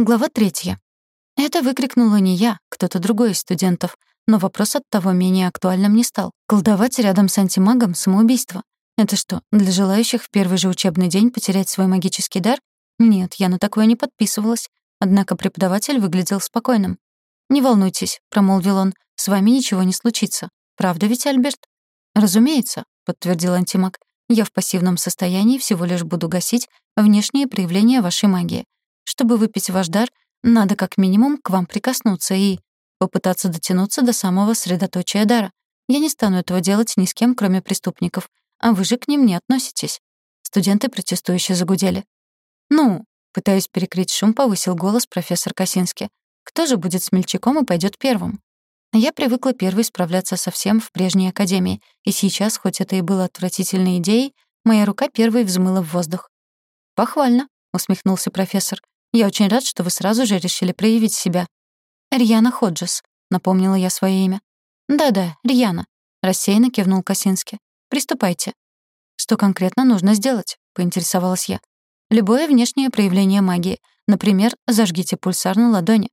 Глава третья. Это выкрикнула не я, кто-то другой из студентов, но вопрос от того менее актуальным не стал. Колдовать рядом с антимагом — самоубийство. Это что, для желающих в первый же учебный день потерять свой магический дар? Нет, я на такое не подписывалась. Однако преподаватель выглядел спокойным. «Не волнуйтесь», — промолвил он, — «с вами ничего не случится. Правда ведь, Альберт?» «Разумеется», — подтвердил антимаг. «Я в пассивном состоянии всего лишь буду гасить внешние проявления вашей магии. Чтобы выпить ваш дар, надо как минимум к вам прикоснуться и попытаться дотянуться до самого средоточия дара. Я не стану этого делать ни с кем, кроме преступников, а вы же к ним не относитесь». Студенты протестующие загудели. «Ну», — пытаясь перекрыть шум, повысил голос профессор Косински. «Кто же будет смельчаком и пойдет первым?» Я привыкла первой справляться со всем в прежней академии, и сейчас, хоть это и было отвратительной идеей, моя рука первой взмыла в воздух. «Похвально», — усмехнулся профессор. Я очень рад, что вы сразу же решили проявить себя». «Рьяна Ходжес», — напомнила я свое имя. «Да-да, Рьяна», — рассеянно кивнул Косински. «Приступайте». «Что конкретно нужно сделать?» — поинтересовалась я. «Любое внешнее проявление магии. Например, зажгите пульсар на ладони».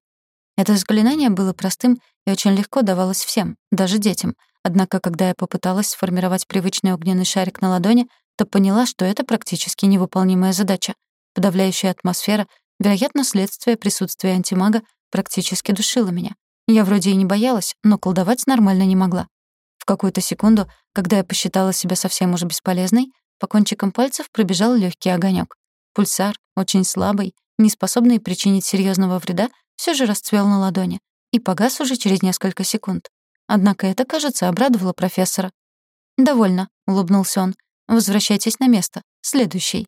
Это заклинание было простым и очень легко давалось всем, даже детям. Однако, когда я попыталась сформировать привычный огненный шарик на ладони, то поняла, что это практически невыполнимая задача. Подавляющая атмосфера Вероятно, следствие присутствия антимага практически душило меня. Я вроде и не боялась, но колдовать нормально не могла. В какую-то секунду, когда я посчитала себя совсем уже бесполезной, по кончикам пальцев пробежал легкий огонек. Пульсар, очень слабый, не способный причинить серьезного вреда, все же расцвел на ладони и погас уже через несколько секунд. Однако это, кажется, обрадовало профессора. «Довольно», — улыбнулся он. «Возвращайтесь на место. Следующий».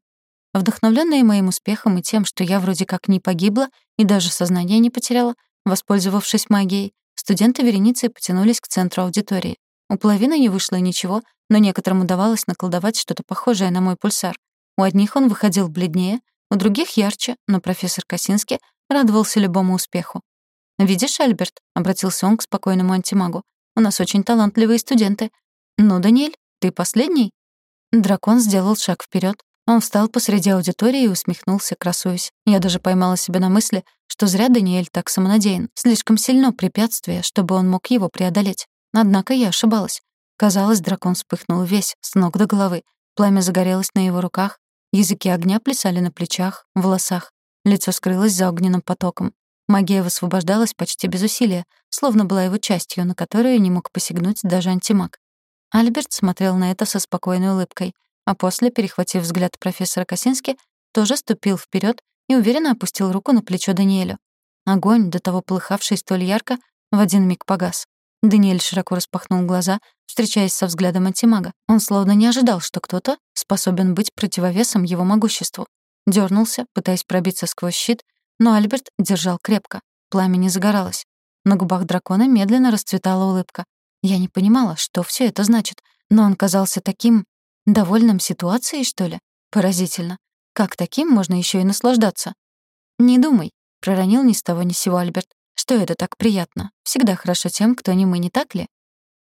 Вдохновленные моим успехом и тем, что я вроде как не погибла и даже сознание не потеряла, воспользовавшись магией, студенты вереницей потянулись к центру аудитории. У половины не вышло ничего, но некоторым удавалось наколдовать что-то похожее на мой пульсар. У одних он выходил бледнее, у других ярче, но профессор Косинский радовался любому успеху. «Видишь, Альберт?» — обратился он к спокойному антимагу. «У нас очень талантливые студенты. Ну, Даниэль, ты последний?» Дракон сделал шаг вперед, он встал посреди аудитории и усмехнулся, красуясь. Я даже поймала себя на мысли, что зря Даниэль так самонадеян. Слишком сильно препятствие, чтобы он мог его преодолеть. Однако я ошибалась. Казалось, дракон вспыхнул весь, с ног до головы. Пламя загорелось на его руках, языки огня плясали на плечах, волосах. Лицо скрылось за огненным потоком. Магия высвобождалась почти без усилия, словно была его частью, на которую не мог посягнуть даже антимаг. Альберт смотрел на это со спокойной улыбкой — а после, перехватив взгляд профессора Косински, тоже ступил вперед и уверенно опустил руку на плечо Даниэлю. Огонь, до того полыхавший столь ярко, в один миг погас. Даниэль широко распахнул глаза, встречаясь со взглядом антимага. Он словно не ожидал, что кто-то способен быть противовесом его могуществу. Дёрнулся, пытаясь пробиться сквозь щит, но Альберт держал крепко. Пламя не загоралось. На губах дракона медленно расцветала улыбка. Я не понимала, что все это значит, но он казался таким Довольным ситуацией, что ли? Поразительно. Как таким можно еще и наслаждаться? Не думай, проронил ни с того ни сего Альберт, что это так приятно. Всегда хорошо тем, кто не мы, не так ли?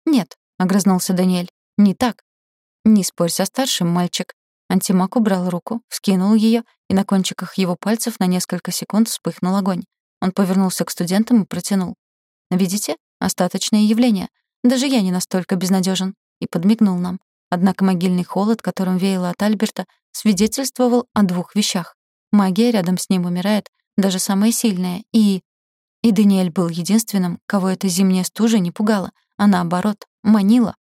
Нет, огрызнулся Даниэль. Не так. Не спорь со старшим, мальчик. Антимак убрал руку, вскинул ее, и на кончиках его пальцев на несколько секунд вспыхнул огонь. Он повернулся к студентам и протянул. «Видите? Остаточное явление. Даже я не настолько безнадежен. И подмигнул нам. Однако могильный холод, которым веяло от Альберта, свидетельствовал о двух вещах. Магия рядом с ним умирает, даже самая сильная, и... И Даниэль был единственным, кого эта зимняя стужа не пугала, а наоборот, манила.